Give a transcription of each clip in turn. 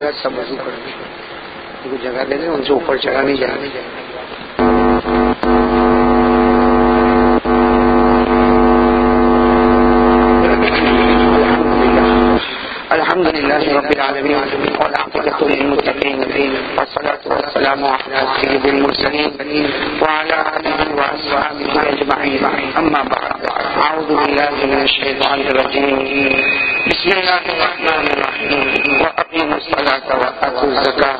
سب وضو کر ان کو جگہ دے دیں ان سے اوپر چڑھا نہیں جانا الحمد لله رب العالمين والعاقبة للمتقين والصلاة والسلام على سيد المرسلين وعلى آله وأصحابه أجمعين أما بعد أعوذ بالله من الشيطان الرجيم بسم الله الرحمن الرحيم وأقيموا الصلاة وآتوا الزكاة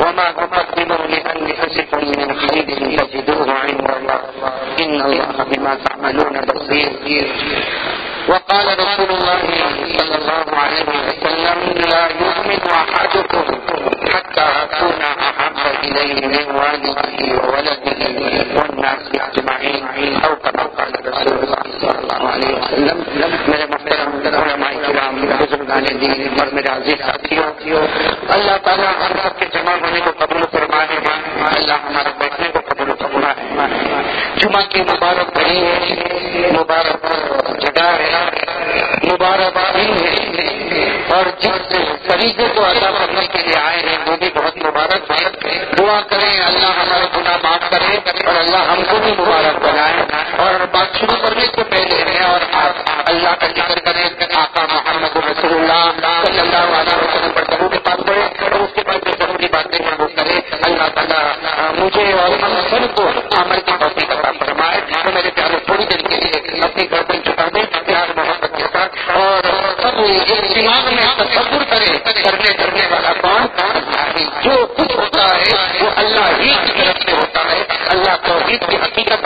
وما تقدموا لأنفسكم من خير تجدوه عند الله إن الله بما تعملون بصير وقال رسول الله صلى الله عليه وسلم لا يؤمن أحدكم حتى أكون أحب إليه من والده وولده والناس أجمعين. أو كما قال رسول الله صلى الله عليه وسلم میرے محترم علماء کرام بزرگان دین اور میرے عزیز ساتھیوں. اللہ تعالیٰ ہم سب کے جمع ہونے کو قبول فرمائے اللہ ہمارے بیٹھنے کو قبول فرمائے جمعہ کی مبارک بڑی ہے، مبارک جگہ ہے، مبارک ہے۔ اور جس طریقے کو ادا کرنے کے لیے آئے ہیں، وہ بھی بہت مبارک ہے۔ دعا کریں، اللہ ہمارے گناہ معاف کرے اور اللہ ہم کو بھی مبارک بنائے۔ اور بات شروع کرنے سے پہلے ہے اور اللہ کا ذکر کریں، آقا محمد رسول اللہ صلی اللہ علیہ وسلم پر ضروری بات کرے اور اس کے بعد جو ضروری باتیں ہیں وہ کرے اللہ تعالیٰ مجھے اور ہم سب کو عمل کی توفیق عطا فرمائے۔ تو میرے پیارے تھوڑی دیر کے لیے اپنی گردن چکا دیں پیار محبت کے ساتھ اور سب دماغ میں تصور کرے، کرنے کرنے والا کون؟ جو کچھ ہوتا ہے، وہ اللہ ہی کی طرف سے ہوتا ہے۔ اللہ توحید کی حقیقت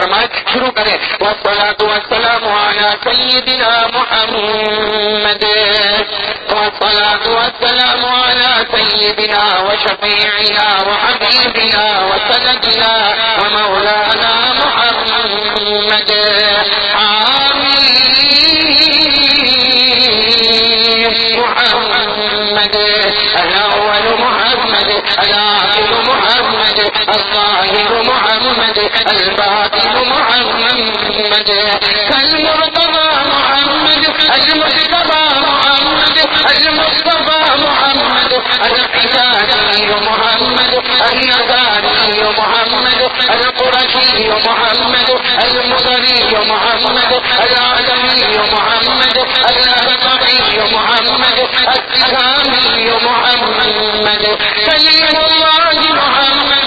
فرمائے شروع کریں۔ والسلام على سيدنا محمد۔ والصلاة والسلام على سيدنا وشفيعنا وحبيبنا وسندنا ومولانا محمد۔ محمد۔ الأول محمد الآخر محمد الظاهر محمد الباطن كالمرتضى محمد المصطفى محمد المصطفى محمد الحساني محمد النباني محمد القرشي محمد المدني محمد العدمي محمد الأبطعي محمد السهامي محمد كلمة الله محمد.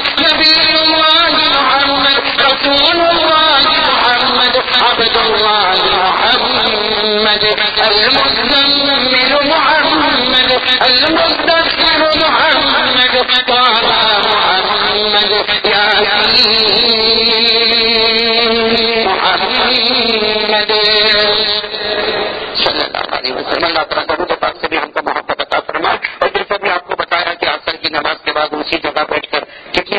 عبد الله محمد المزمل محمد المدثر محمد قال محمد. ياسين محمد سے بھی ہم کو محبت عطا فرما اور پھر بھی آپ کو بتایا کہ آسر کی نماز کے بعد اسی جگہ بیٹھ کر کتنی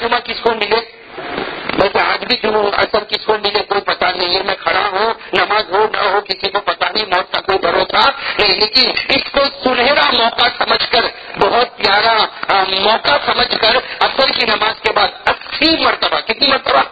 جمعہ کس کو ملے؟ بلکہ آج بھی کیوں اثر کس کو ملے کوئی پتا نہیں ہے۔ میں کھڑا ہوں، نماز ہو نہ ہو، کسی کو پتا نہیں، موت کا کوئی بھروسہ نہیں لیکن اس کو سنہرا موقع سمجھ کر، بہت پیارا موقع سمجھ کر اثر کی نماز کے بعد اسی مرتبہ، کتنی مرتبہ؟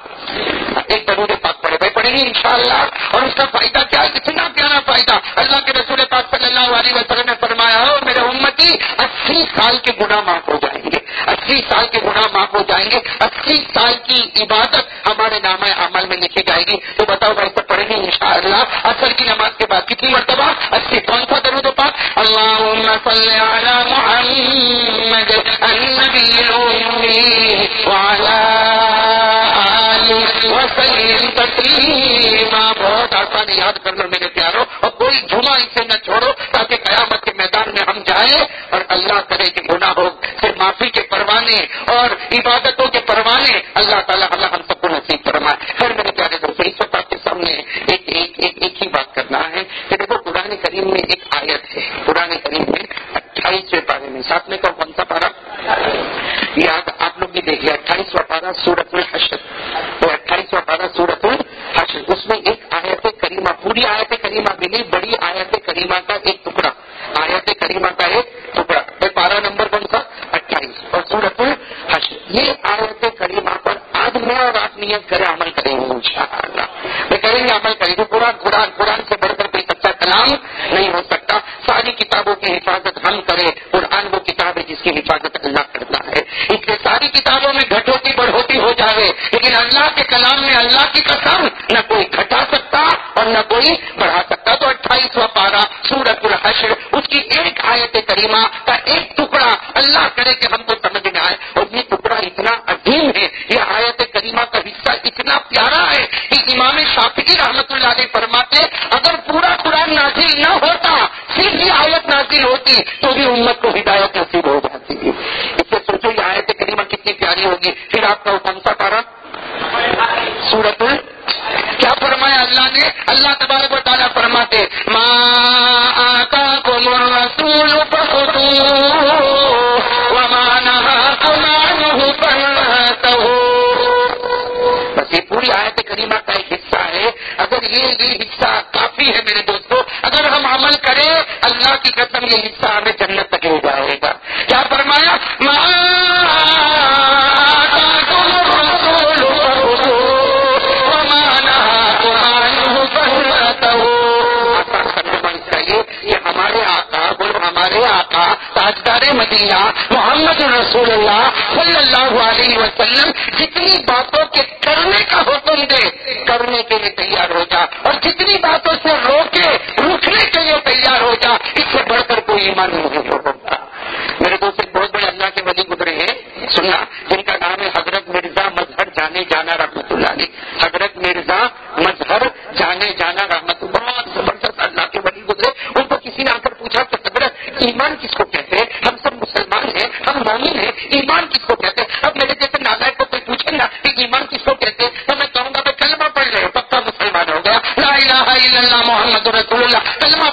جائیں گے۔ اسی سال کی عبادت ہمارے نام عمل میں لکھی جائے گی۔ تو بتاؤ بھائی تو پڑھیں گے ان شاء اللہ اصل کی نماز کے بعد کتنی مرتبہ؟ اسی کون سا درود پاک؟ اللہ بہت آسان یاد کر لو میرے پیاروں اور کوئی جمعہ اسے نہ چھوڑو تاکہ قیامت کے میدان میں ہم جائیں اور اللہ کرے کہ گناہ ہو پھر معافی کے پروانے اور عبادتوں کے پروانے اللہ تعالیٰ اللہ ہم سب کو نصیب فرمائے پھر میرے پیارے دوستوں اس وقت آپ کے سامنے ایک ایک ایک ایک ہی بات کرنا ہے کہ دیکھو قرآن کریم میں ایک آیت ہے قرآن کریم میں اٹھائیسویں پارے میں ساتھ میں کون سا پارا یاد آپ لوگ بھی دیکھیے اٹھائیسواں پارا سورت میں حشر وہ اٹھائیسواں پارا سورت میں حشر اس میں ایک آیت کریمہ پوری آیت کریمہ بھی نہیں بڑی آیت کریمہ کا ایک ٹکڑا آیت کریمہ کا ایک ٹکڑا پارا نمبر کون سا اٹھائیس اور سورت حشر یہ آیت کریمہ پر آج اور آپ نیت کرے عمل کریں گے ان شاء اللہ میں کریں گے عمل کریں گے۔ قرآن قرآن قرآن سے بڑھ کر کوئی سچا کلام نہیں ہو سکتا۔ ساری کتابوں کی حفاظت ہم کریں۔ قرآن وہ کتاب ہے جس کی حفاظت اللہ کرتا ہے۔ اس لیے ساری کتابوں میں گھٹوتی بڑھوتی ہو جائے لیکن اللہ کے کلام میں اللہ کی قسم نہ کوئی گھٹا سکتا اور نہ کوئی بڑھا سکتا۔ تو اٹھائیسواں پارا سورت الحشر، اس کی ایک آیت کریمہ یہ حصہ ہمیں جنت تک لے جائے گا۔ کیا فرمایا؟ یہ ہمارے آقا، بولو ہمارے آقا، تاجدار مدینہ محمد رسول اللہ صلی اللہ علیہ وسلم جتنی باتوں کے کرنے کا حکم دے، کرنے کے لیے تیار ہو جا۔ اور جتنی باتوں سے روکے رکنے کے لیے تیار ہو جا اس سے کوئی ایمان نہیں ہوگا میرے دوست، ایک بہت بڑے اللہ کے ولی گزرے ہیں۔ سننا، جن کا نام ہے حضرت مرزا مظہر جانے جانا رحمت اللہ علیہ۔ حضرت مرزا مظہر جانے جانا رحمت بہت زبردست اللہ کے ولی گزرے۔ ان کو کسی نے آ کر پوچھا کہ حضرت، ایمان کس کو کہتے ہیں؟ ہم سب مسلمان ہیں، ہم مومن ہیں، ایمان کس کو کہتے ہیں؟ اب میرے جیسے نالائق کو کوئی پوچھے نا کہ ایمان کس کو کہتے ہیں؟ تو میں کہوں گا، میں کلمہ پڑھ رہے ہو پکا مسلمان ہو گیا۔ لا الہ الا اللہ محمد رسول اللہ۔ کلمہ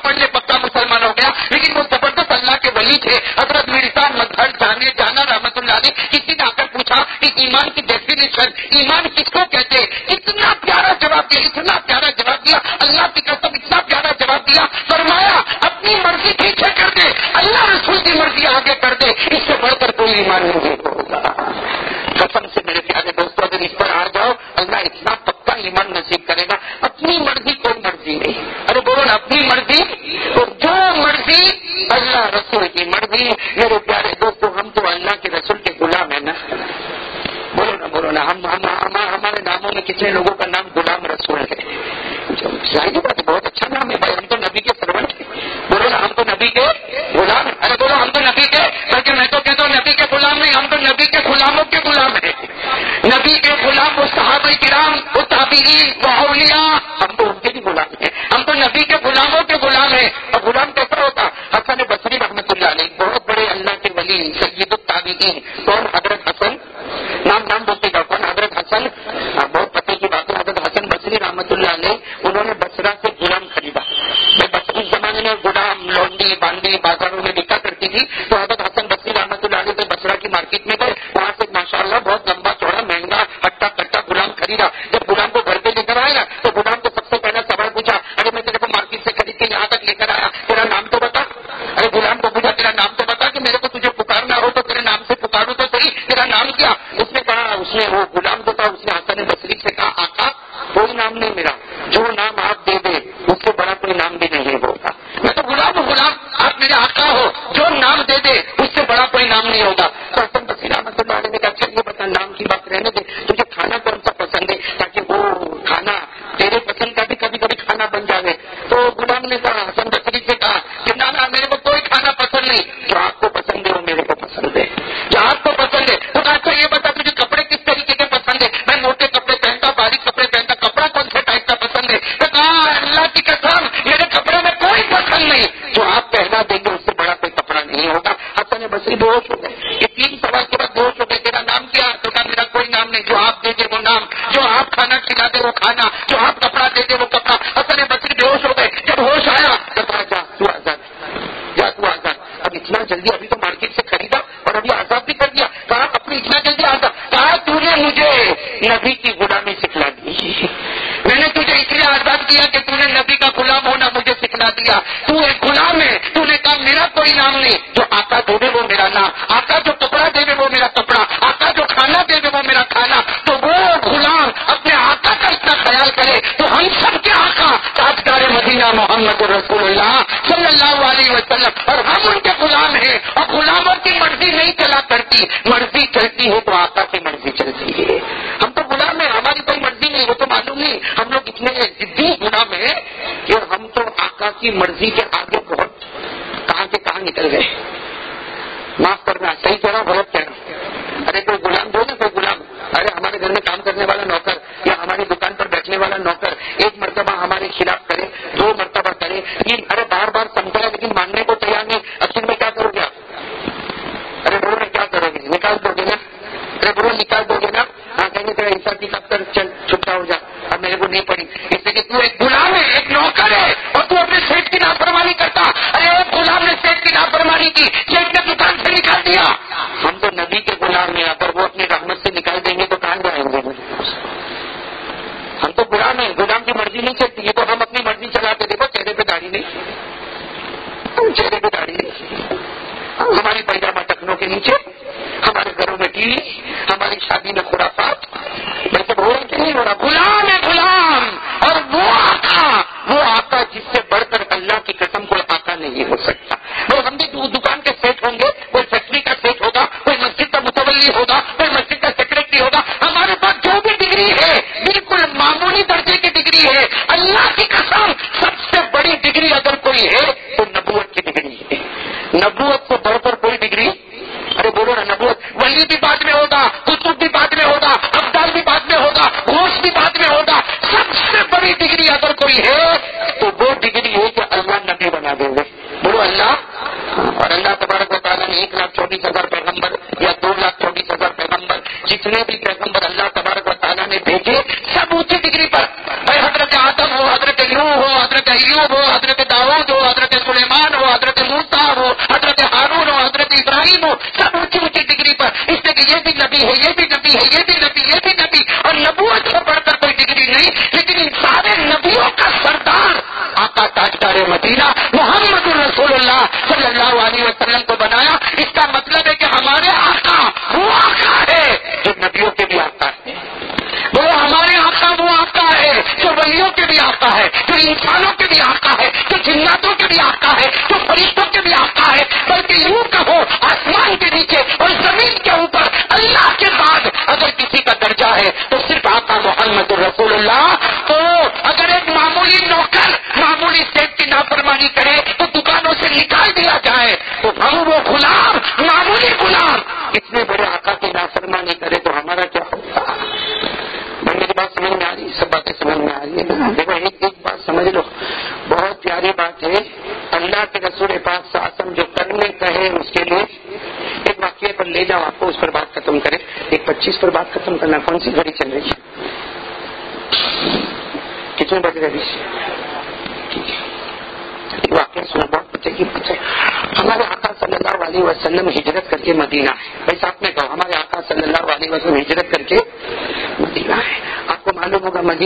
کرنا صحیح جناتوں بھی آقا ہے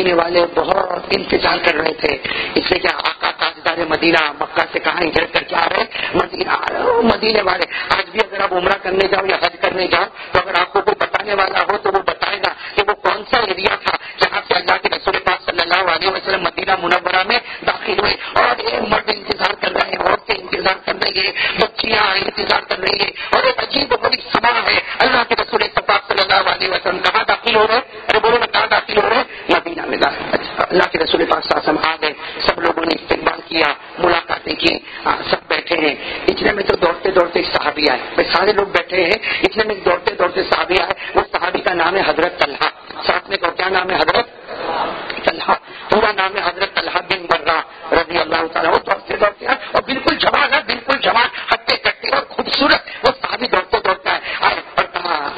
مدینے والے بہت انتظار کر رہے تھے۔ اس لیے کہ آقا تاجدار مدینہ مکہ سے کہاں ہجرت کر کے آ رہے مدینہ آ رہے مدینے والے، آج بھی اگر آپ عمرہ کرنے جاؤ یا حج کرنے جاؤ ہاں، سب بیٹھے ہیں۔ اتنے میں تو دوڑتے دوڑتے ایک صحابی آئے۔ بھائی سارے لوگ بیٹھے ہیں۔ اتنے میں دوڑتے دوڑتے صحابی آئے۔ وہ صحابی کا نام ہے حضرت طلحہ۔ ساتھ میں کیا نام ہے حضرت؟ طلحہ۔ پورا نام ہے حضرت طلحہ بن برا رضی اللہ تعالیٰ۔ وہ دوڑتے دوڑتے ہیں اور بالکل جوان ہے، بالکل جوان۔ ہٹتے کٹتے اور خوبصورت۔ وہ صحابی دوڑتے دوڑتا ہے اور کہا،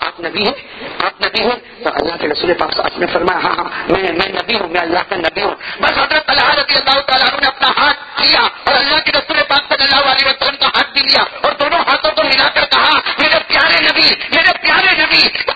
آپ نبی ہیں؟ آپ نبی ہیں؟ تو اللہ کے رسول پاک نے فرمایا ہاں،, ہاں ہاں میں میں نبی ہوں، میں اللہ کا نبی ہوں۔ بس حضرت طلحہ رضی اللہ تعالیٰ نے اپنا ہاتھ لیا اور اللہ کے رسول پاک صلی اللہ علیہ وسلم کا ہاتھ بھی لیا اور دونوں ہاتھوں کو ملا کر کہا، میرے پیارے نبی، میرے پیارے نبی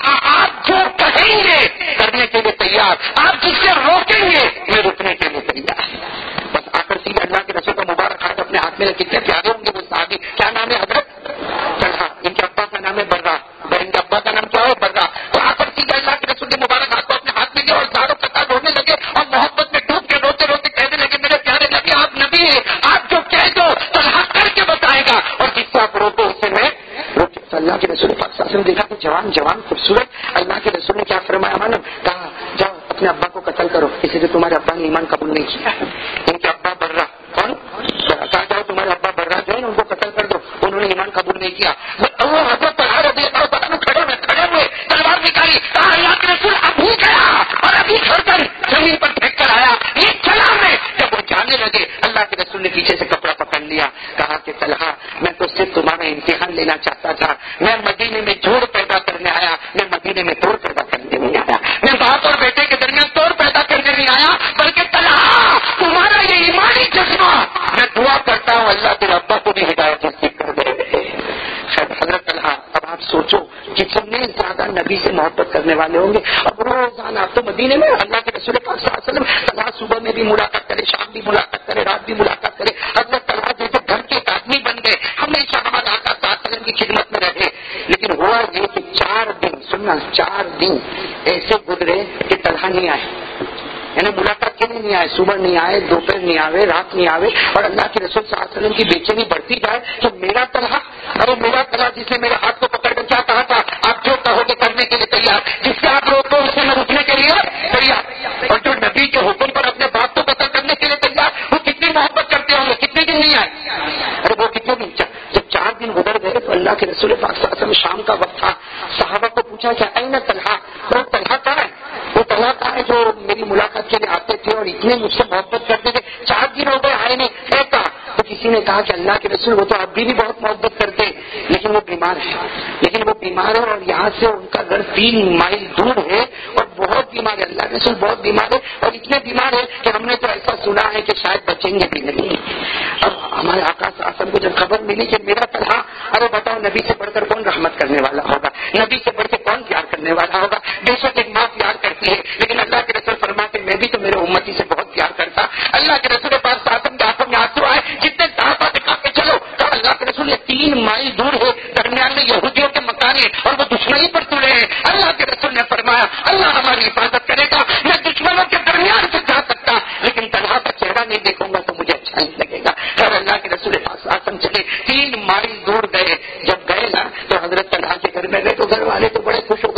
جتنے زیادہ نبی سے محبت کرنے والے ہوں گے۔ اب روزانہ آپ تو مدینے میں اللہ کے رسول پاک صلی اللہ علیہ وسلم طلحہ صبح میں بھی ملاقات کرے، شام بھی ملاقات کرے، رات بھی ملاقات کرے۔ حضرت طلحہ جیسے گھر کے ایک آدمی بن گئے۔ ہمیشہ ہمارا آقا صاحب وسلم کی خدمت میں رہے۔ لیکن ہوا یہ کہ چار دن، سننا، چار دن ایسے گزرے کہ طلحہ نہیں آئے۔ یعنی ملاقات کے لیے نہیں آئے، صبح نہیں آئے، دوپہر نہیں آئے رات نہیں آئے اور اللہ کے رسول صلی اللہ علیہ وسلم کی بے چینی بڑھتی جائے تو میرا طرح ارے میرا طرح جس نے میرے ہاتھ کو پکڑ کر کیا کہا تھا؟ آپ جو کہو گے کرنے کے لیے تیار۔ جس سے آپ روکو اس میں رکنے کے لیے تیار۔ اور جو نبی کے حکم پر اپنے بات کو قتل کرنے کے لیے تیار، وہ کتنی محبت کرتے ہوں گے کتنے دن نہیں آئے۔ ارے وہ کتنے دن، جب چار دن گزر گئے، تو اللہ کے رسول پاک صلی اللہ علیہ وسلم شام کا وقت تھا۔ صحابہ کو پوچھا کہ این طلحہ؟ وہ طلحہ کہاں ہے؟ وہ طلحہ کہاں ہے جو میری ملاقات کے لیے آتے تھے اور اتنے مجھ سے محبت کرتے تھے۔ چار دن ہو گئے، آئے نہیں۔ ایسا تو کسی نے کہا کہ اللہ کے رسول وہ تو ابھی بھی بہت محبت کرتے لیکن وہ بیمار ہے لیکن وہ بیمار ہے اور یہاں سے ان کا گھر تین مائل دور ہے اور بہت بیمار ہے اللہ کے رسول بہت بیمار ہے اور اتنے بیمار ہے کہ ہم نے تو ایسا سنا ہے کہ شاید بچیں گے بھی نہیں۔ اب ہمارے آکاش آسم کو جب خبر ملی کہ میرا طرح ارے بتاؤ، نبی سے بڑھ کر کون رحمت کرنے والا ہوگا؟ نبی سے بڑھ کے کون پیار کرنے والا ہوگا؟ بے شک ایک ماں پیار کرتی ہے، لیکن اللہ کے رسول فرما کے میں بھی تو میرے امتی سے بہت پیار کرتا۔ اللہ کے رسول پاس آسم کے ہاتھوں میں آنسو آئے جتنے صحابہ دکھا کے چلو تو اللہ تین مائل دور ہے درمیان میں یہودیوں کے مکان ہے اور وہ دشمنی پر تلے ہیں۔ اللہ کے رسول نے فرمایا، اللہ ہماری حفاظت کرے گا، میں دشمنوں کے درمیان سے جا سکتا لیکن طلحہ کا چہرہ نہیں دیکھوں گا تو مجھے اچھا نہیں لگے گا۔ اور اللہ کے رسول آسم چلے۔ تین مائل دور گئے۔ جب گئے نا تو حضرت طلحہ کے گھر میں گئے تو گھر والے تو بڑے خوش ہو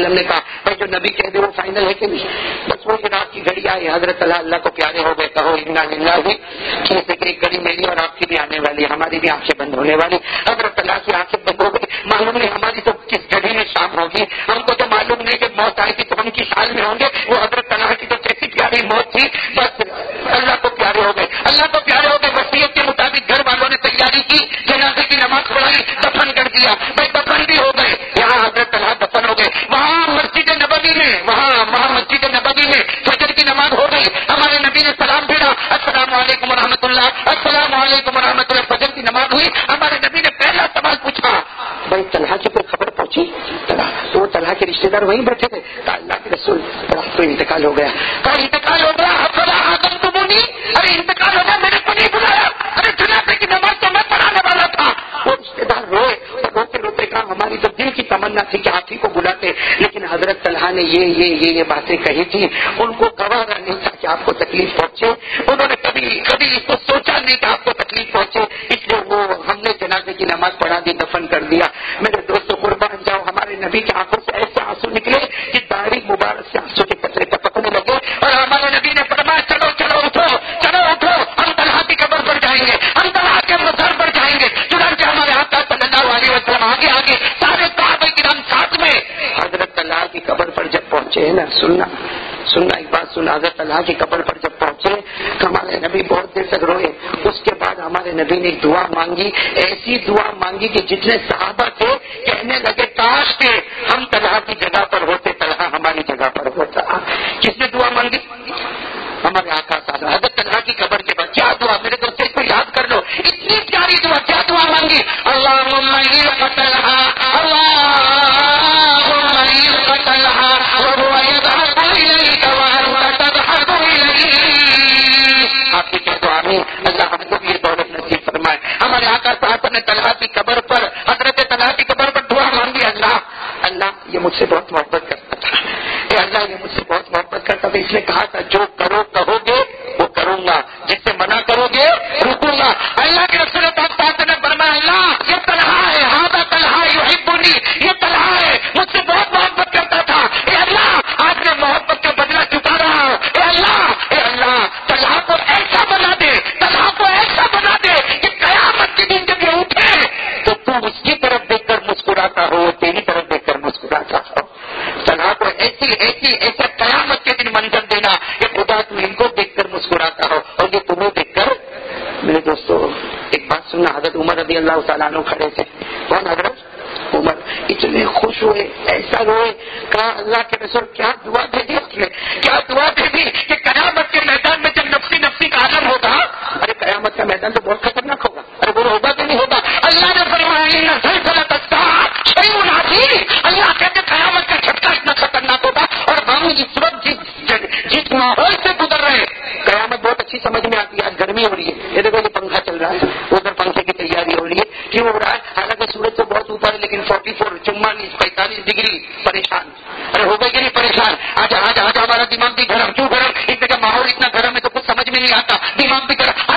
وسلم نے کہا، بھائی جو نبی کہہ دے وہ فائنل ہے کہ نہیں؟ بس وہ رات کی گھڑی آئی، حضرت اللہ اللہ کو پیارے ہو گئے، کہو انا للہ ہوئی جیسے کہ ایک گھڑی میری اور آپ کی بھی آنے والی ہماری بھی آنکھیں بند ہونے والی حضرت اللہ کی آنکھیں بند ہو گئی، معلوم نہیں ہماری تو کس گھڑی میں شام ہوگی۔ ہم کو تو معلوم نہیں کہ موت آئے گی تو ہم کس حال میں ہوں گے۔ وہ حضرت اللہ کی تو کیسی پیاری موت تھی، بس اللہ کو پیارے ہو گئے۔ اللہ کو پیارے ہو گئے وسیعت کے مطابق گھر والوں نے تیاری کی، جنازے کی نماز پڑھائی دار وہیں بیٹھے تھے۔ کہا، اللہ کے رسول راستے انتقال ہو گیا۔ کہا، انتقال ہو گیا تو ارے، انتقال ہو گیا میرے کو نہیں بلایا۔ ارے جناب کی نماز تو میں پڑھانے والا تھا۔ وہ رشتے دار روئے اور روتے روتے کہا، ہماری تو دل کی تمنا تھی کہ آپ ہی کو بلاتے۔ لیکن حضرت طلحہ نے یہ یہ یہ یہ باتیں کہی تھی ان کو گوارا نہیں تھا کہ آپ کو تکلیف پہنچے۔ انہوں نے کبھی کبھی اس کو سوچا نہیں کہ آپ کو تکلیف پہنچے۔ اس لیے وہ، ہم نے جنازے کی نماز پڑھا دی، دفن کر دیا۔ بات سننا۔ سننا، ایک بات سننا۔ حضرت طلحہ کے قبر پر جب پہنچے تو ہمارے نبی بہت دیر تک روئے۔ اس کے بعد ہمارے نبی نے دعا مانگی۔ ایسی دعا مانگی کہ جتنے صحابہ تھے کہنے لگے، کاش کے ہم طلحہ کی جگہ پر ہوتے، طلحہ ہماری جگہ پر ہوتا۔ کس نے دعا مانگی؟ ہمارے آقا صاحب۔ حضرت طلحہ کی قبر کے بعد۔ کیا دعا؟ میرے دوست کو یاد کر لو۔ اتنی مانگی دعا کیا دعا مانگی اللہ ممیر قتل اللہ ممیر آپ کی اللہ ہم کو یہ دولت نصیب فرمائے۔ ہمارے آقا صاحب نے طلحہ کی قبر پر، حضرت طلحہ کی قبر پر دعا مانگی۔ اللہ اللہ یہ مجھ سے بہت محبت کرتا تھا۔ اللہ یہ مجھ سے بہت محبت کرتا تھا، اس نے کہا تھا، جو اللہ تعالیٰ عنہ کھڑے تھے۔ کون حضرت عمر اتنے خوش ہوئے، ایسا روئے، کہا، اللہ کے رسول، کیا دعا دے دی اس نے؟ کیا دعا دے دی کہ قیامت کے میدان میں جب نفسی نفسی کا عالم ہوگا؟ ارے، قیامت کا میدان تو بہت خطرناک ہوگا۔ ارے، وہ ہوگا تو نہیں ہوگا۔ اللہ نے فرمایا اللہ کہتے قیامت کا جھٹکا اتنا خطرناک ہوگا اور ہم اس وقت جس ماحول سے گزر رہے، قیامت بہت اچھی سمجھ میں آتی ہے، آج گرمی ہو رہی ہے۔ یہ دیکھو، یہ پنکھا فور چمالیس پینتالیس ڈگری پریشان۔ ارے ہو گئے کہ نہیں پریشان۔ آج آج آج ہمارا دماغ بھی گرم۔ کیوں گرم؟ اتنے جگہ ماحول اتنا گرم ہے تو کچھ سمجھ میں نہیں آتا۔ دماغ بھی گرم۔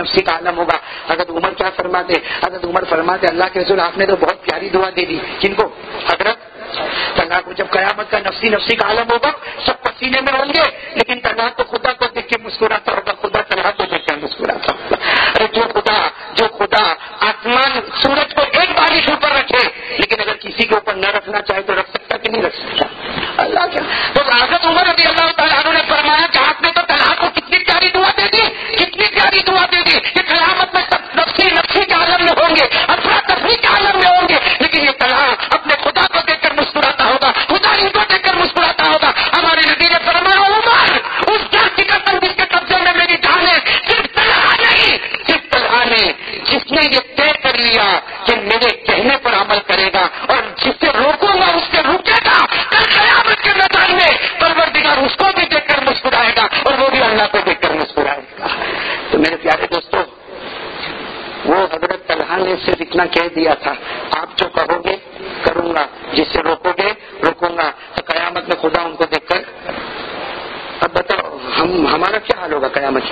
نفسی کا عالم ہوگا۔ حضرت عمر کیا فرماتے؟ حضرت عمر فرماتے، اللہ کے رسول آپ نے تو بہت پیاری دعا دے دی۔ کن کو؟ حضرت اللہ کو جب قیامت کا نفسی نفسی کا عالم ہوگا، سب پسینے میں ہوں گے۔ دیا تھا۔ آپ جو کہو گے، کروں گا۔ جس سے روکو گے، روکوں گا۔ تو قیامت میں خدا ان کو دیکھ کر، اب بتاؤ، ہم، ہمارا کیا حال ہوگا قیامت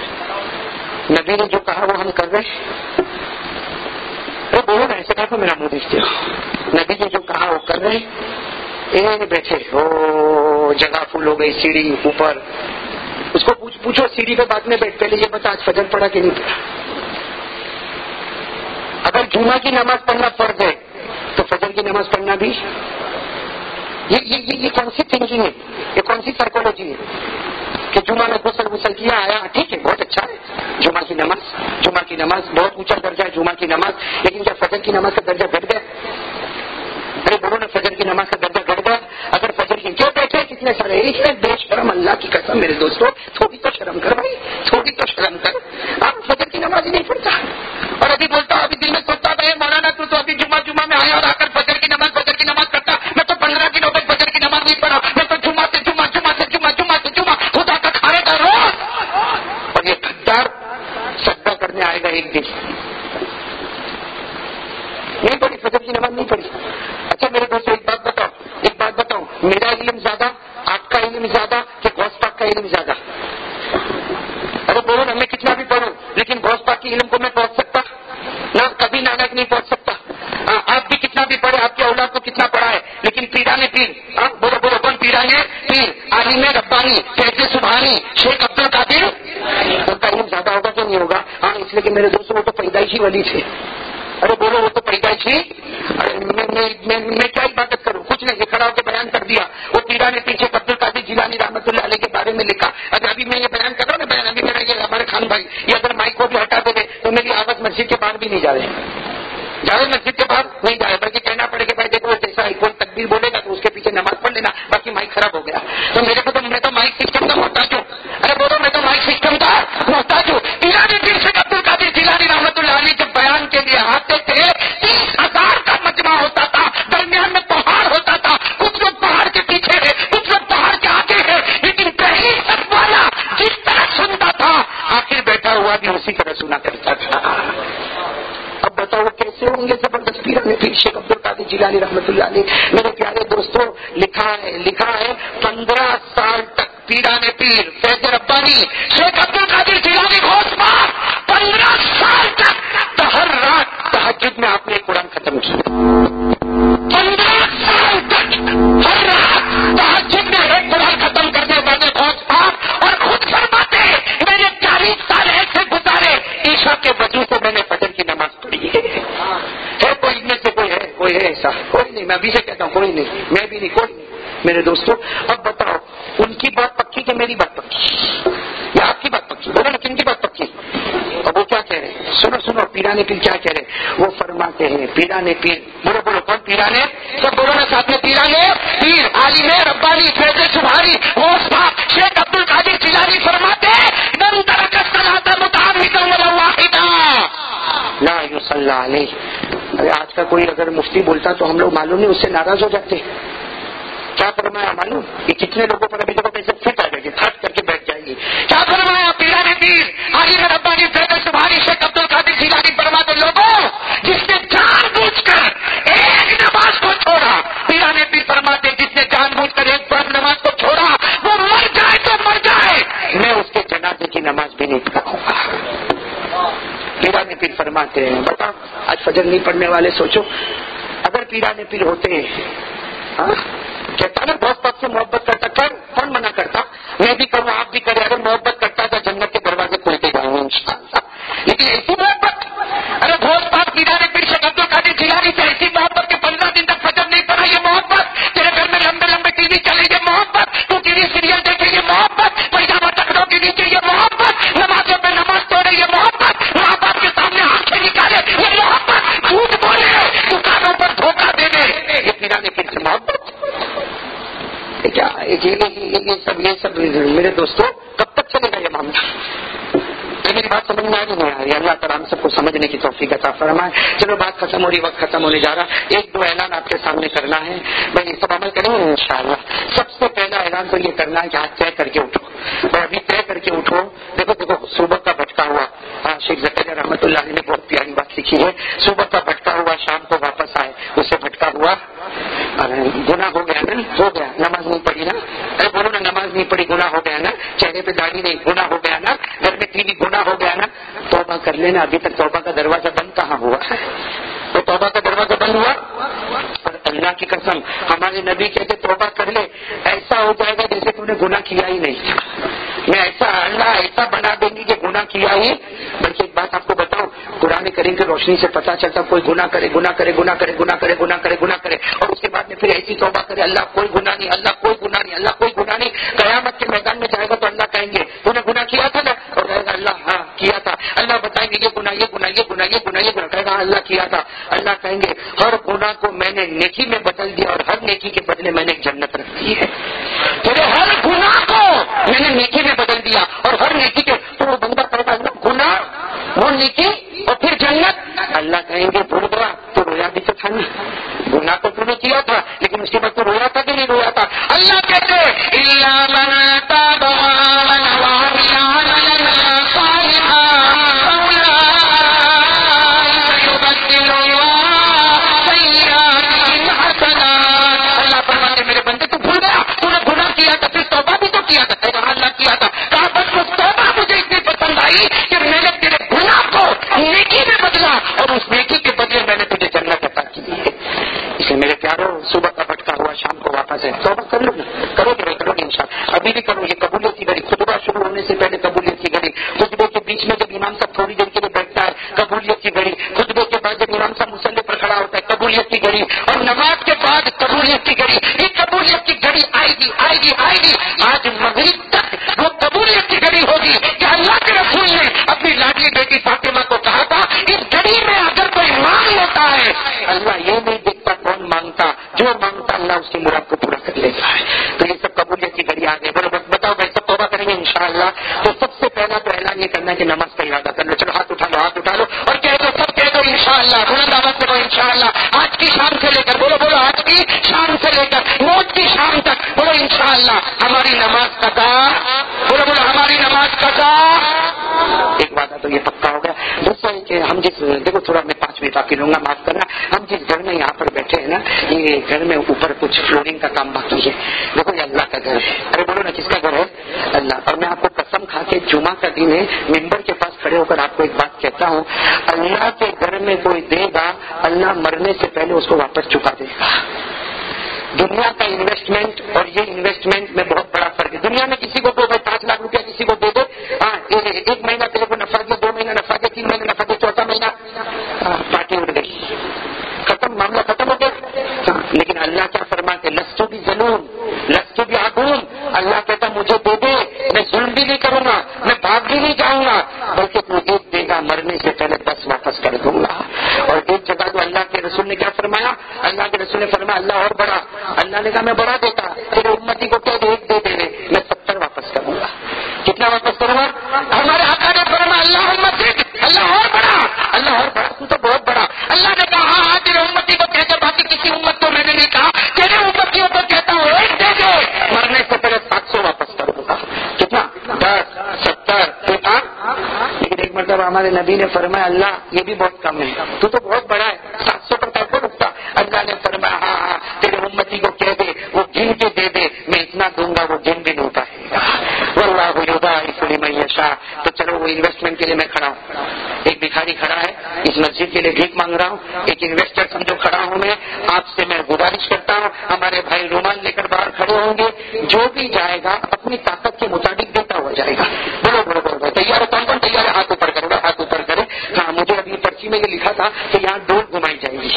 نبی نے جو کہا، وہ ہم کر رہے وہ بولو نا، ایسے دیکھو میرا منہ دیکھتے ہو۔ نبی نے جو کہا، وہ کر رہے اے بیٹھے ہو جگہ فل ہو گئی، سیڑھی اوپر۔ اس کو پوچھ، پوچھو، سیڑھی پہ بعد میں بیٹھ، پہلے یہ بتا، آج فجر پڑا کہ نہیں پڑا؟ جمعہ کی نماز پڑھنا فرض ہے تو فجر کی نماز پڑھنا بھی یہ یہ, یہ, کون سی تھنکنگ ہے؟ یہ کون سی سائیکولوجی ہے؟ کہ جمعہ میں غسل غسل کیا آیا؟ ٹھیک ہے بہت اچھا ہے۔ جمعہ کی نماز جمعہ کی نماز بہت اونچا درجہ ہے جمعہ کی نماز لیکن کیا فجر کی نماز کا درجہ گھٹ گیا ارے بولو نا فجر کی نماز کا درجہ جو بیٹھے اس میں بے شرم اللہ کی قسم میرے دوستوں تھوڑی تو شرم کر بھائی، تھوڑی تو شرم کر۔ آپ فجر کی نماز نہیں پڑھتا? اور ابھی بولتا، ابھی دل میں سوچتا ہے، مولانا تو ابھی جمعہ جمعہ میں آیا اور آ کر عالم ربانی کیسے سبحانی شیخ عبد القادر ان کا علم زیادہ ہوگا کہ نہیں ہوگا۔ ہاں اس لیے کہ میرے دوستوں، وہ تو پیدائشی والی تھے۔ ارے بولو، وہ تو پیدائشی؟ میں کیا عبادت کروں؟ کچھ نہیں کھڑا ہو کے بیان کر دیا۔ وہ پیڑا نے پیچھے عبد القادر جیلانی رحمۃ اللہ علیہ کے بارے میں لکھا۔ اگر ابھی میں یہ بیان کر رہا ہوں نا، بیان ابھی میرا یہ ہمارے خان بھائی، یہ اگر مائک کو بھی ہٹا دے تو میری آواز مسجد کے باہر بھی نہیں جا رہے جاوید مسجد کے بعد نہیں جائے بلکہ کہنا پڑے گا بھائی دیکھو جیسا کوئی تقبیر بولے گا تو اس کے پیچھے نماز پڑھ لینا، باقی مائک خراب ہو گیا۔ تو میرے کو تو میں تو مائک سسٹم کا محتاج ہوں۔ ارے بولو، میں تو مائک سسٹم کا محتاج ہوں۔ پیرانی پیر سے عبد القادر جیلانی رحمۃ اللہ علی جب بیان کے لیے آتے تھے، تیس ہزار کا مجمع ہوتا تھا، درمیان میں پہاڑ ہوتا تھا۔ کچھ لوگ پہاڑ کے پیچھے ہے کچھ لوگ پہاڑ کے آگے ہے لیکن پہلی سب والا جس طرح سنتا تھا، آخر بیٹھا ہوا بھی اسی طرح سنا کرتا تھا۔ اب بتاؤ کیسے ہوں گے؟ پیر پھر شیخ عبد القادر جیلانی رحمت اللہ علیہ، میرے پیارے دوستوں لکھا ہے لکھا ہے، پندرہ سال تک پیران پیر فیض ربانی، شیخ عبد القادر جیلانی گھوسمار پندرہ سال تک ہر رات تحجد میں آپ نے قرآن ختم کیا۔ پندرہ نہیں، میں ابھی سے کہتا ہوں، کوئی نہیں، میں بھی نہیں، کوئی نہیں۔ میرے دوستوں اب بتاؤ، ان کی بات پکی کہ میری بات پکی؟ یا آپ کی بات پکی؟ بولو نا، کن کی بات پکی؟ اب وہ کیا کہہ رہے سنو سنو، پیرانے پیر کیا کہہ رہے وہ فرماتے ہیں، پیرانے پیر۔ بولو بولو، کون پیرانے؟ سب بولو نا، ساتھ میں پیرانے۔ پیر، عالم، ربانی، فیض سبھاری شیخ عبد القادر جیلانی فرماتے نم ترکت صلاة متعمدا ولا واحدا لا یصلی علیہ۔ ارے آج کا کوئی اگر مفتی بولتا تو ہم لوگ معلوم نہیں، اس سے ناراض ہو جاتے۔ کیا فرمایا معلوم؟ یہ کتنے لوگوں پر ابھی دیکھو پیسے فٹ آ جائے گی تھٹ کر کے بیٹھ جائے گی۔ کیا فرمایا؟ پیرا نے پیر علی ربانی فیض سبحانی شیخ عبد القادر جیلانی لوگوں، جس نے جان بوجھ کر ایک نماز کو چھوڑا۔ پیرا نے پیر فرماتے جس نے جان بوجھ کر ایک فرض نماز کو چھوڑا، وہ مر جائے تو مر جائے۔ میں اس کے جنازے کی نماز بھی نہیں پڑھوں گا۔ پیرا نے پیر فرماتے ہیں بتا آج فجر نہیں پڑھنے والے، سوچو۔ اگر پیرانے پیر ہوتے ہیں ہاں؟ کہتا کہتا نا، بہت وقت سے محبت دوستوں کب تک چلے گا یہ معاملہ؟ میری بات سمجھ میں آ نہیں آ رہی اللہ تعالیٰ ہم سب کو سمجھنے کی توفیق عطا فرمائے۔ چلو، بات ختم ہو رہی، وقت ختم ہونے جا رہا۔ ایک دو اعلان آپ کے سامنے کرنا ہے۔ بھائی سب عمل کریں گے؟ ان شاء اللہ سب سے پہلا اعلان تو یہ کرنا ہے کہ ہاتھ طے کر کے اٹھو اور ابھی طے کر کے اٹھو دیکھو دیکھو صبح کا بھٹکا ہوا ہاں شیخ زکر رحمۃ اللہ علیہ نے بہت پیاری بات لکھی ہے صبح کا بھٹکا ہوا شام کو واپس آئے اسے بھٹکا ہوا گنا ہو گیا نا ہو گیا نماز نہیں پڑھی نا ارے بولو نا نماز نہیں پڑھی گنا ہو گیا نا چہرے پہ داڑھی نہیں گنا ہو گیا نا گھر میں ٹی وی گنا ہو گیا نا توبہ کر ابھی تک توبہ کا دروازہ بند کہاں ہوا؟ ہے تو توبہ کا دروازہ بند ہوا؟ اور اللہ کی قسم، ہمارے نبی کہتے توبہ کر لے، ایسا ہو جائے گا جیسے تم نے گناہ کیا ہی نہیں۔ میں ایسا اللہ ایسا بنا دیں گی کہ گناہ کیا ہی۔ بلکہ ایک بات آپ کو بتاؤں، قرآن کریم کی روشنی سے پتا چلتا کوئی گناہ کرے گناہ کرے گناہ کرے گناہ کرے گناہ کرے گناہ کرے، اور اس کے بعد میں پھر ایسی توبہ کرے، اللہ کوئی گناہ نہیں، اللہ کوئی گناہ نہیں، اللہ کوئی گناہ نہیں۔ قیامت کے میدان میں جائے گا تو اللہ کہیں گے، تو نے گناہ کیا تھا نا؟ اور کہے گا، اللہ ہاں کیا تھا؟ اللہ بتائیں گے، یہ گناہ یہ گناہ یہ گناہ یہ گناہ یہ گناہ۔ کہے گا، اللہ کیا تھا؟ اللہ کہیں گے، ہر گناہ کو میں نے نیکی میں بدل دیا اور ہر نیکی کے بدلے میں نے جنت رکھ دی ہے۔ تیرے ہر گناہ کو میں نے نیکی میں بدل دیا اور ہر نیکی کے تو وہ بندہ کرے گا گناہ، وہ نیکی اور پھر جنت۔ اللہ کہیں گے، بھول گیا، تو رویا بھی تو تھا نا گناہ تو تم نے کیا تھا، لیکن اس کے بعد تو رویا تھا کہ نہیں رویا تھا؟ اللہ کہتے اللہ کیا تھا؟ کہا اللہ کیا تھا؟ کہا، بس وہ توبہ مجھے اتنی پسند آئی کہ میں نے تیرے گناہ کو نیکی میں بدلا اور اس نیکی کے بدلے میں نے تجھے جنت عطا کی ہے۔ اسے میرے پیاروں، صبح کا بھٹکا ہوا، شام کو واپس ہے توبہ کر لو نا کرو گے کرو گے انشاء ابھی بھی کرو یہ قبولیت کی گھڑی۔ خطبہ شروع ہونے سے پہلے قبولیت کی گھڑی۔ خطبے کے بیچ میں جب امام صاحب تھوڑی دیر کے لیے بیٹھتا ہے، قبولیت کی گھڑی۔ خطبے قبولیت کی گھڑی اور نماز کے بعد قبولیت کی گھڑی یہ قبولیت کی گھڑی آئے گی آئے گی آئے گی۔ آج مغرب تک وہ قبولیت کی گھڑی ہوگی کہ اللہ کے رسول نے اپنی لاڈلی بیٹی فاطمہ کو کہا تھا، اس گھڑی میں اگر کوئی مانگ ہوتا ہے، اللہ یہ نہیں دیکھتا کون مانگتا، جو مانگتا اللہ اس کی مراد کو پورا کر لیتا ہے۔ تو یہ سب قبولیت کی گھڑی آ گئی بولو بس بتاؤ، بھائی سب توبہ کریں گے انشاءاللہ۔ تو سب سے پہلا تو اعلان یہ کرنا ہے کہ نماز کا ارادہ کر لو۔ چلو ہاتھ اٹھا لو، ہاتھ اٹھا لو۔ اور کہہ دو، سب کہہ دو ان شاء اللہ بلند آواز کرو ان شاء اللہ کی شام سے لے کر، بولو بولو، آج کی شام سے لے کر موت کی شام تک بولو ان شاء اللہ ہماری نماز کا بولو بولو، ہماری نماز کا ایک وعدہ تو یہ پکا ہو گیا۔ دوسرا کہ ہم جس دیکھو، تھوڑا میں پانچ منٹ آپ لوں گا، معاف کرنا۔ ہم جس گھر میں یہاں پر بیٹھے ہیں نا، یہ گھر میں اوپر کچھ فلورنگ کا کام باقی ہے۔ دیکھو، یہ اللہ کا گھر ہے۔ ارے، بولو نا، کس کا گھر ہے؟ اللہ۔ اور میں آپ کو قسم کھا کے جمعہ کا دن ہے، ممبر کے پاس کھڑے ہو کر آپ کو ایک بات کہتا ہوں۔ اللہ کے گھر میں کوئی دے گا، اللہ مرنے سے پہلے اس کو واپس چکا دے گا۔ دنیا کا انویسٹمنٹ اور یہ انویسٹمنٹ میں بہت بڑا فرق ہے۔ دنیا میں کسی کو دو بھائی پانچ لاکھ روپیہ کسی کو دے دو۔ ہاں، ایک مہینہ تیرے کو نفر دے، دو مہینہ نفر دے، تین مہینے نفر دے، چوتھا مہینہ۔ ہاں، پارٹی اٹھ گئی۔ ختم، معاملہ ختم ہو گیا۔ ہاں، لیکن اللہ کیا فرماتے لسٹو بھی جنون لسٹو بھی آگون اللہ کہتا مجھے دے دے، میں ظلم بھی نہیں کروں گا، میں بھاگ بھی نہیں جاؤں گا، بلکہ تو ایک دے گا مرنے سے پہلے دس واپس کر دوں گا۔ وسلم نے کیا فرمایا؟ اللہ کے رسول نے فرمایا، اللہ اور بڑا اللہ نے کہا، میں بڑا دیتا پھر امتی کو کیا ایک دے دے میں ستر واپس کروں گا۔ کتنا واپس کروں گا؟ ہمارے آقا نے فرمایا، اللہ مسجد اللہ اور بڑا اللہ اور بڑا تو بہت بڑا اللہ نے کہا ہاں ہاں تیرے امتی کو کہتے باقی کسی امت کو میں نے نہیں کہا۔ تیرے امتیوں کو کہتا ہوں، ایک دے دے۔ مرنے سے پہلے سات سو واپس کر دوں گا۔ کتنا؟ دس، ستر لیکن ایک مرتبہ ہمارے نبی نے فرمایا، اللہ، یہ بھی بہت کم ہے۔ تو بہت بڑا ہے۔ سات سو پر اللہ نے فرمایا ہاں ہاں تیرے امتی کو کہہ دے، وہ گن کے دے دے، میں اتنا دوں گا وہ گن بھی نہیں پائے گا۔ اس لیے میں یشا تو چلو وہ انویسٹمنٹ کے لیے میں کھڑا ہوں۔ ایک بھکاری کھڑا ہے، اس مسجد کے لیے بھیک مانگ رہا ہوں۔ ایک انویسٹر سمجھو کھڑا ہوں میں۔ آپ سے میں گزارش کرتا ہوں، ہمارے بھائی رومال لے کر باہر کھڑے ہوں گے۔ جو بھی جائے گا، اپنی طاقت کے مطابق دیتا ہوا جائے گا۔ بولو بولو بولو تیار ہے کون کون؟ تیار ہے؟ ہاتھ اوپر کرے گا ہاتھ اوپر کرے ہاں مجھے ابھی پرچی میں یہ لکھا تھا کہ یہاں ڈول گھمائی جائے گی۔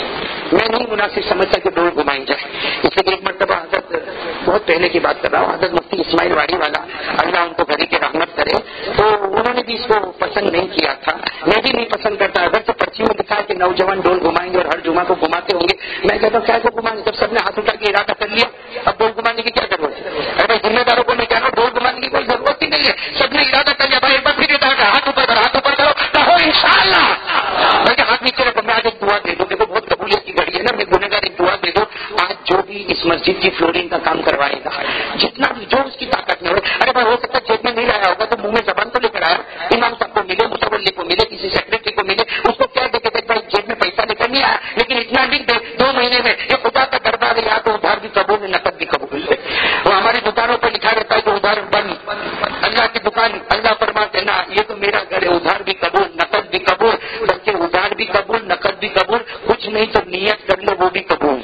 مناسب سمجھتا کہ ڈول گھمائی جائے اس لیے ایک مرتبہ حضرت بہت پہلے کی بات کر رہا ہوں، حضرت مفتی اسماعیل واڑی والا، اللہ ان کو گھری کے رحمت کرے۔ تو انہوں نے بھی اس کو پسند نہیں کیا تھا۔ میں بھی نہیں پسند کرتا۔ اگر تو پرچی میں لکھا ہے کہ نوجوان ڈول گھمائیں گے اور ہر جمعہ کو گھماتے ہوں گے۔ میں کہتا ہوں، کیا کو گھمائیں؟ جب سب نے ہاتھ اٹھا کے ارادہ کر لیا، اب ڈول گھمانے کی کیا ضرورت ہے؟ ارے ذمہ داروں کو میں کہہ رہا ہوں ڈول گھمانے کی کوئی ضرورت ہی نہیں ہے۔ سب نے ارادہ کر لیا بھائی ایک بار پھر ہاتھ اوپر کرو ہاتھ اوپر کرو کہو ان شاء اللہ بلکہ ہاتھ نیچے رکھو میں آج ایک دعا دے دوں دیکھو بہت قبولیت کی گھڑی ہے نا میں گنہ گار ایک دعا دے دوں آج جو بھی اس مسجد کی فلورنگ کا کام کروائے گا۔ جتنا بھی جو اس کی طاقت میں ہو، ارے بھائی ہو سکتا ہے جیب میں نہیں لایا ہوگا تو منہ میں زبان تو لے کر آیا امام صاحب کو ملے متولی کو ملے کسی سیکرٹری کو ملے اس کو کیا دے کے بھائی جیب میں پیسہ لے کر نہیں آیا لیکن اتنا لکھ دے دو مہینے میں یہ خدا کا دربار ہے یہاں تو ادھار بھی قبول ہے نقد بھی قبول ہے وہ ہماری دکانوں پہ لکھا رہتا ہے کہ ادھار بند اللہ کی دکان اللہ فرماتے نا یہ تو میرا گھر ہے ادھار بھی قبول نقد بھی قبول بلکہ ادھار بھی قبول نقد بھی قبول کچھ نہیں تو نیت کر لو وہ بھی قبول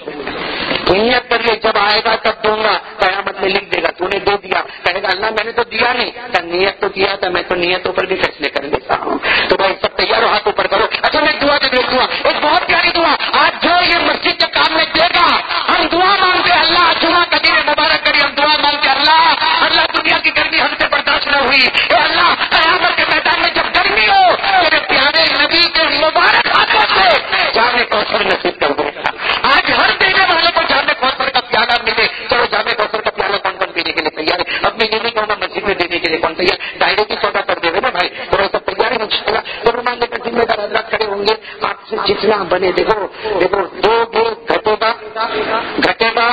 نیت کر لے جب آئے گا تب دوں گا قیامت میں لکھ دے گا تو نے دے دیا کہے گا اللہ میں نے تو دیا نہیں نیت تو کیا تھا میں تو نیتوں پر بھی فیصلے کر دیتا ہوں تو بھائی سب تیار ہو ہاتھ اوپر کرو اچھا میں دعا دے دوں گا ایک بہت پیاری دعا آج جو یہ مسجد کے کام میں دے گا ہم دعا مانگتے اللہ جمعہ قدیر مبارک کری ہم دعا مانگتے اللہ اللہ دنیا کی گرمی ہم سے برداشت نہ ہوئی اے اللہ قیامت کے میدان میں جب گرمی ہو میرے پیارے نبی کے مبارک ہاتھوں سے جانے کو نصیب کر دے گا آج ہر دینے والے کو جانے کوثر کا پیالہ ملے چلو جانے کوثر کا پیالہ کون کون پینے کے لیے تیار ہے اب میں یہ نہیں کہوں گا مسجد میں دینے کے لیے کون تیار دائرے کی سودا کر دے گا نا بھائی تو سب تیار ہے ان شاء اللہ تو رومان لے کر ذمہ دار حضرات کھڑے ہوں گے آپ سے جتنا بنے دیکھو دیکھو دو گے گھٹے گا گھٹے گا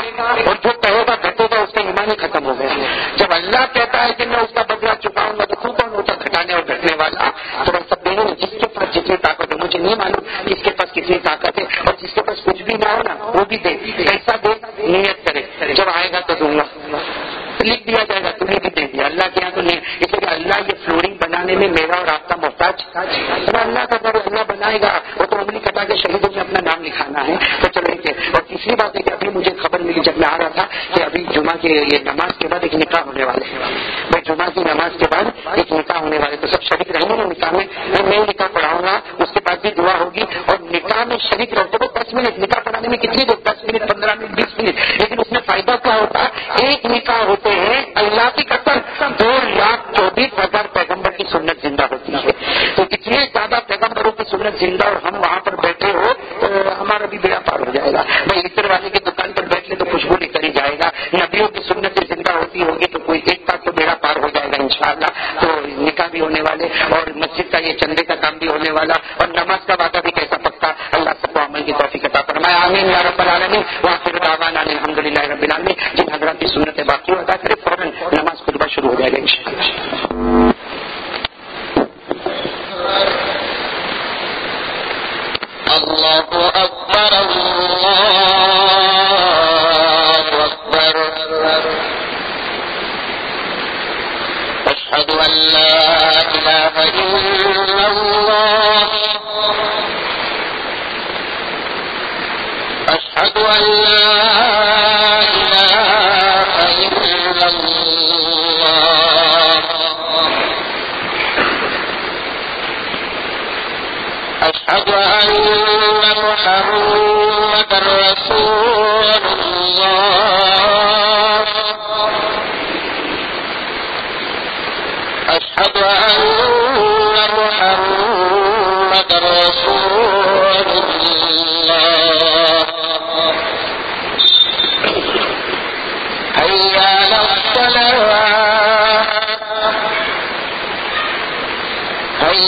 اور جو کہے گا گھٹے گا اس کا ایمان ہی ختم ہو گیا جب اللہ کہتا ہے کہ میں اس کا بدلا چکاؤں گا تو خوب کون ہوتا گھٹانے اور گھٹنے والا تو بس سب دونوں جس کے پاس جتنی طاقت ہے مجھے نہیں معلوم کس کے پاس کتنی طاقت ہے اور جس کے پاس کچھ بھی نہ ہو نا وہ بھی دے ایسا دے نیت کرے جب آئے گا تو دوں گا لکھ دیا جائے گا تمہیں بھی دے دیا اللہ کے یہاں تو نہیں اس لیے اللہ یہ فلورنگ بنانے میں میرا اور آپ کا محتاج اب اللہ کا گھر اللہ بنائے گا وہ تو انگلی کٹا کے شہیدوں میں اپنا نام لکھانا ہے تو چلو اور تیسری بات ہے کہ ابھی مجھے خبر ملی جب میں آ رہا تھا کہ ابھی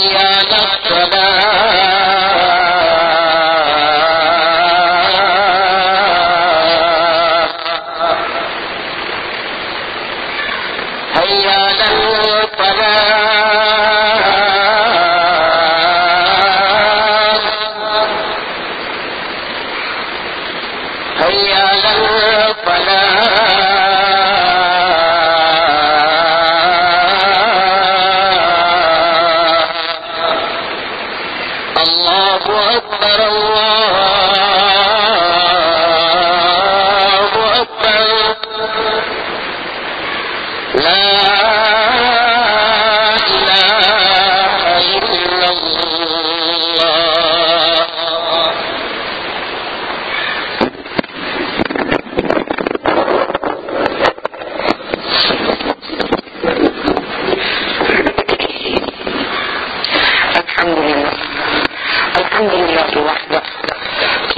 ويانا الصلاة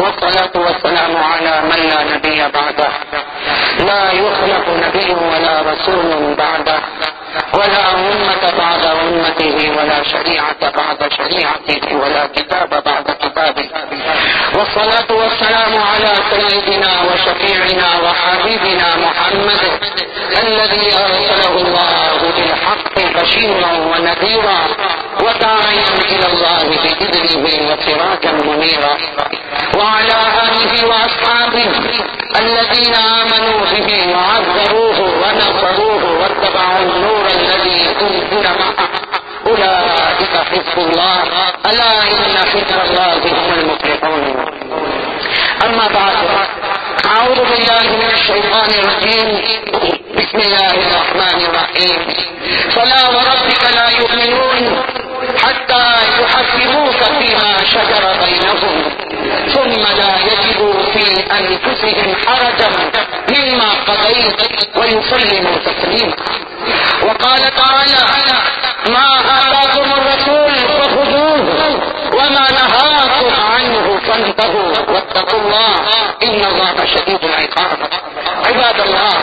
والصلاة والسلام على من لا نبي بعده. لا يخلق نبي ولا رسول بعده. ولا أمة بعد أمته ولا شريعة بعد شريعته ولا كتاب بعد كتابه. والصلاة والسلام على سيدنا وشفيعنا وحبيبنا محمد الذي أرسله الله بالحق بشيرا ونذيرا وداعيا إلى الله بإذنه وسراجا منيرا. وعلى آله وأصحابه الذين آمنوا به وعذروه ونصروه واتبعوا النور الذي أنزل معه. أولئك حزب الله. ألا إن حزب الله هم المفلحون. أما بعد أعوذ بالله من الشيطان الرجيم. بسم الله الرحمن الرحيم. فلا وربك لا يؤمنون. حتى يحكموك فيما شجر بينهم. ثم لا يجدوا في أنفسهم حرجا مما قضيت ويسلموا تسليما. وقال تعالى ما آتاكم الرسول فخذوه وما نهاكم عنه فانتهوا واتقوا الله إن الله شديد العقاب. عباد الله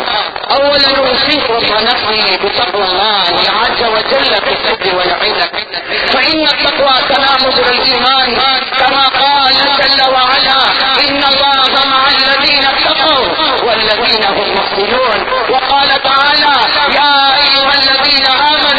أولا أوصيكم ونفسي بتقوى الله عز وجل في السر والعلم فإن التقوى تلامس الإيمان كما قال جل وعلا إن الله مع الذين اتقوا والذين هم محسنون. وقال تعالى يا أيها الذين آمنوا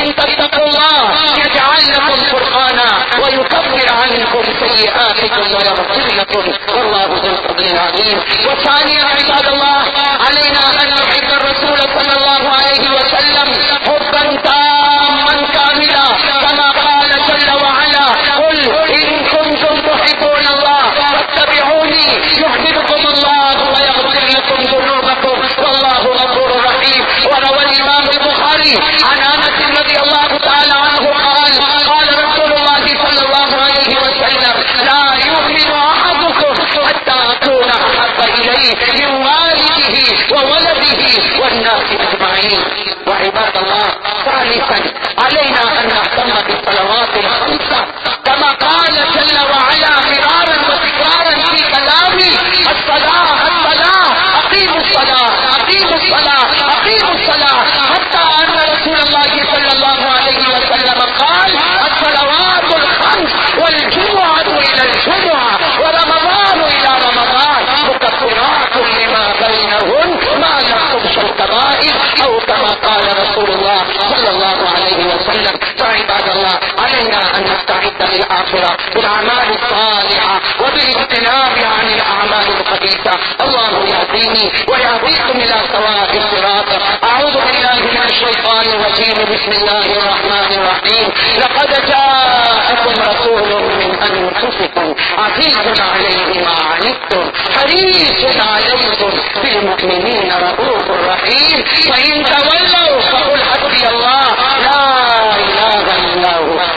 إن تتقوا الله يجعل لكم فرقانا ويكفر عنكم سيئاتكم ويغفر لكم. والله ذو الفضل العظيم. وثانيا عباد الله علينا أن نحب الرسول صلى الله عليه وسلم حبا تاما كاملا كما قال جل وعلا قل إن كنتم تحبون الله فاتبعوني يحببكم الله ويغفر لكم ذنوبكم والله غفور رحيم وروى الإمام البخاري عن أنس رضي الله تعالى عنه قال قال رسول الله صلى الله عليه وسلم لا يؤمن أحدكم حتى أكون أحب إليه من والده وولده والناس أجمعين وعباد الله ثالثا علينا أن نهتم بالصلوات الخمسة كما قال جل وعلا مرارا وتكرارا في كلامه الصلاة الصلاة أقيموا الصلاة أقيموا الصلاة أقيموا الصلاة حتى أن رسول الله صلى الله عليه وسلم قال الصلوات الخمس والجمعة إلى الجمعة ورمضان إلى رمضان مكفرات لما بينهن ما لم تبش الكبائر أو كما قال رسول الله صلى الله عليه وسلم فعباد الله علينا أن نستعد للآخرة بالأعمال الصالحة وبالاجتناب عن الأعمال الخبيثة. الله يهديني ويهديكم إلى سواء الصراط. أعوذ بالله من الشيطان الرجيم. بسم الله الرحمن الرحيم. لقد جاءكم رسول من أنفسكم عزيز عليه ما عنتم حريص عليكم بالمؤمنين رؤوف رحيم. فإن تولوا فقل حسبي الله.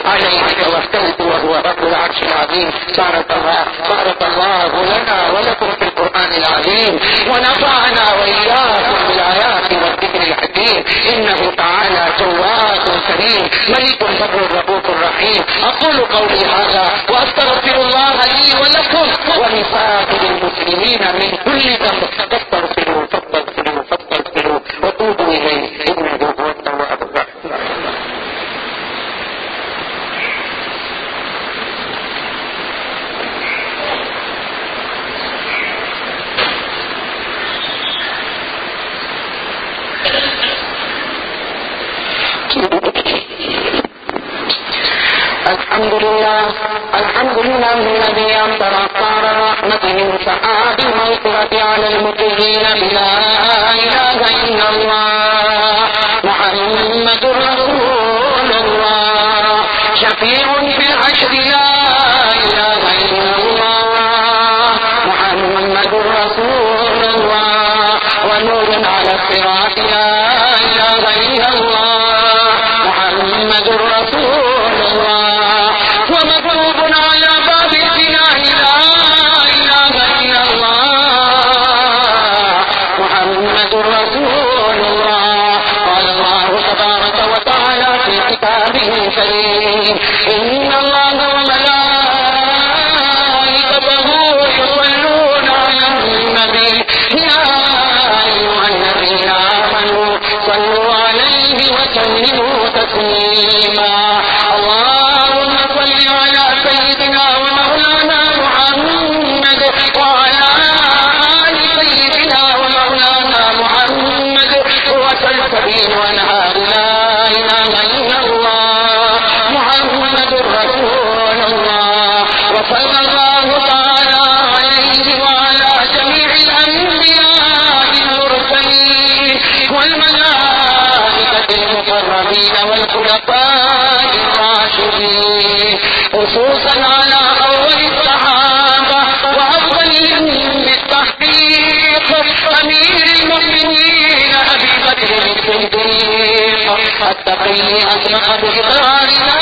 عليه توكلت وهو رب العرش العظيم. بارك الله بارك الله لنا ولكم في القرآن العظيم. ونفعنا وإياكم بالآيات والذكر الحكيم. إنه تعالى تواب كريم ملك بر رؤوف رحيم أقول قولي هذا وأستغفر الله لي ولكم ولسائر المسلمين من كل ذنب. فاستغفروا. الحمد لله. الحمد لله الذي أمطر أمطار رحمته سعاد المغفرة على المطيعين لا إله إلا الله. محمد رسول الله. شفيع في العشر لا إله إلا الله. محمد رسول الله. ونور على الصراط لا إله إلا الله. محمد رسول الله ہوں اپنا ہر کتاب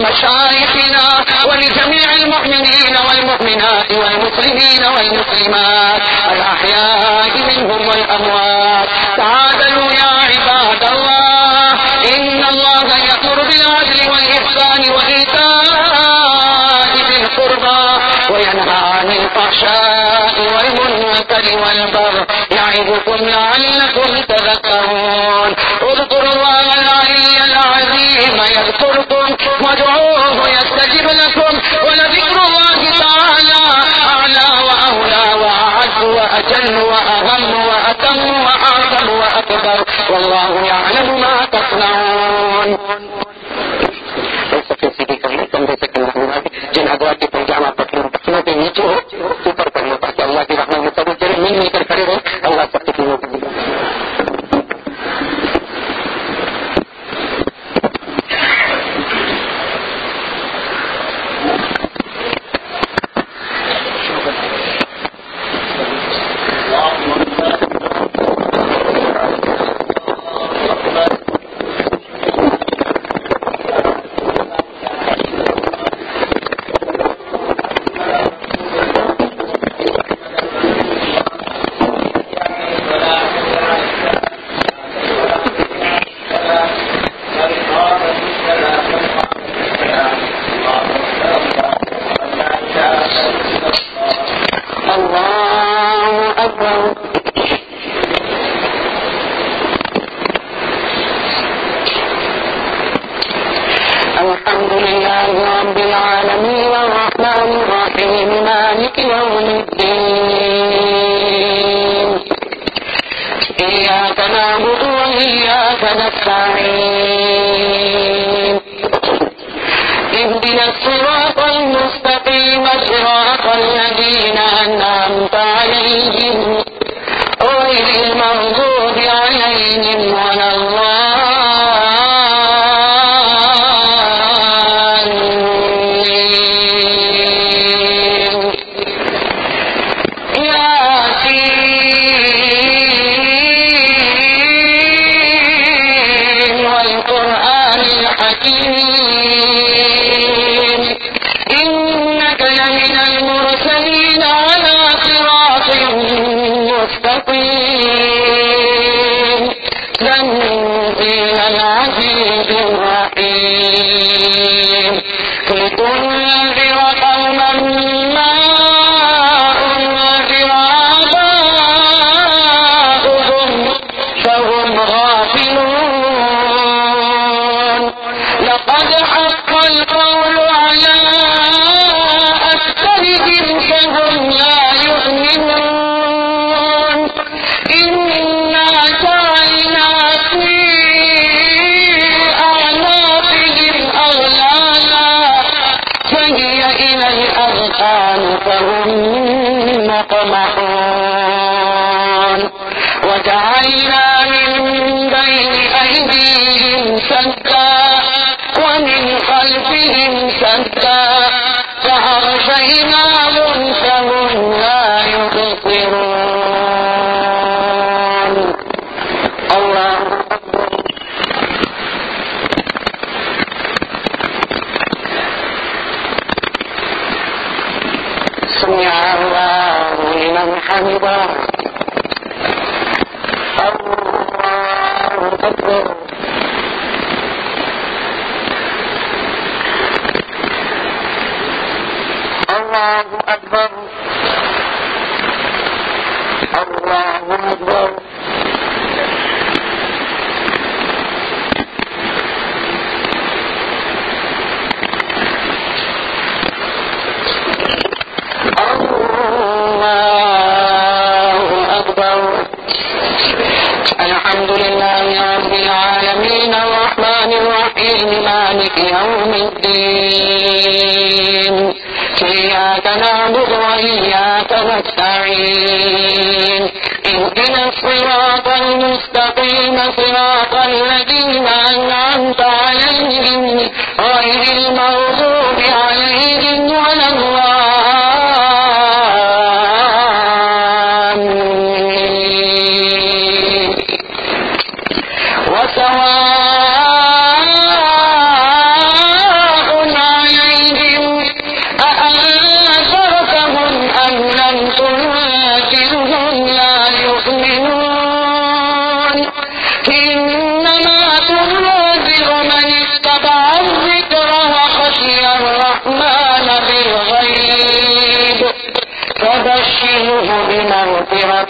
ولمشايخنا ولجميع المؤمنين والمؤمنات والمسلمين والمسلمات. الأحياء منهم والأموات. تعادلوا يا عباد الله. إن الله يأمر بالعدل والإحسان وإيتاء ذي القربى وينهى عن الفحشاء والمنكر والبر يعظكم لعلكم تذكرون. اذكروا الله العلي العظيم الذين يذكركم وادعوه يستجب لكم ولذكر الله تعالى أعلى وأولى وأعز وأجل وأهم وأتم وأعظم وأكبر والله يعلم ما تصنعون. جن اگوا کی پنجاب آپ اپنی پسینوں کے نیچے ہو، اوپر کر لو تاکہ اللہ کی رحمت میں سبھی چلے مل مل کر کھڑے رہے اللہ سب کے ذلك هم مقمحون. وجعلنا من بين أيديهم سدا الله أكبر. الله أكبر. نعبد وإياك نستعين اهدنا الصراط المستقيم صراط الذين أنعمت عليهم غير المغضوب عليهم ولا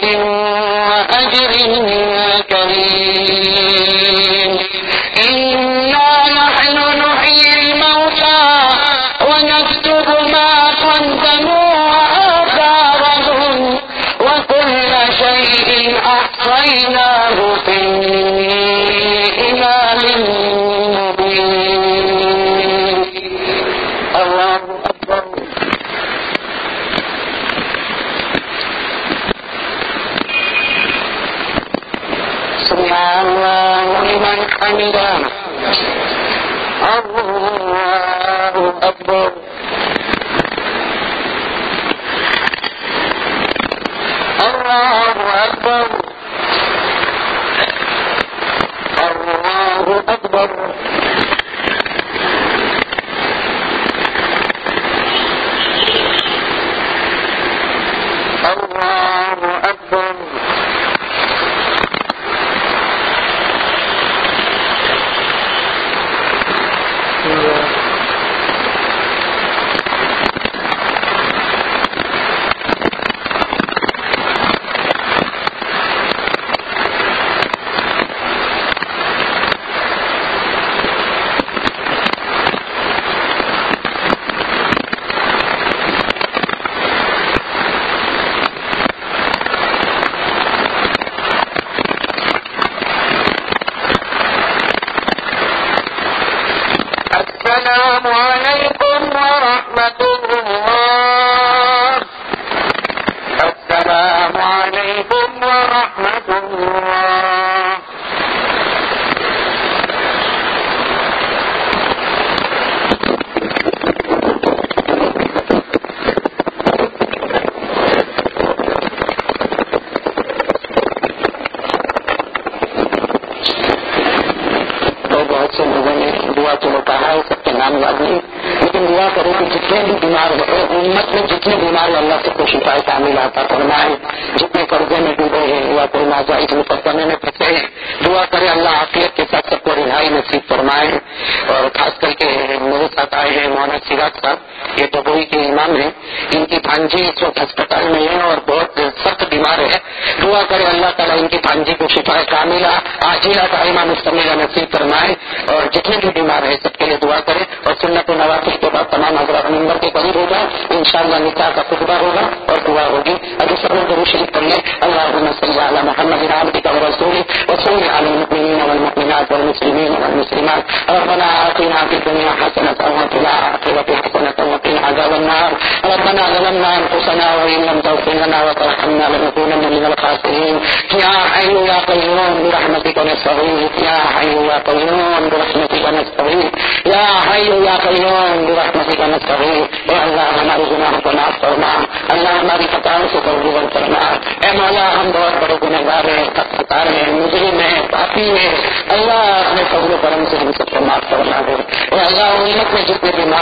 وأجر كريم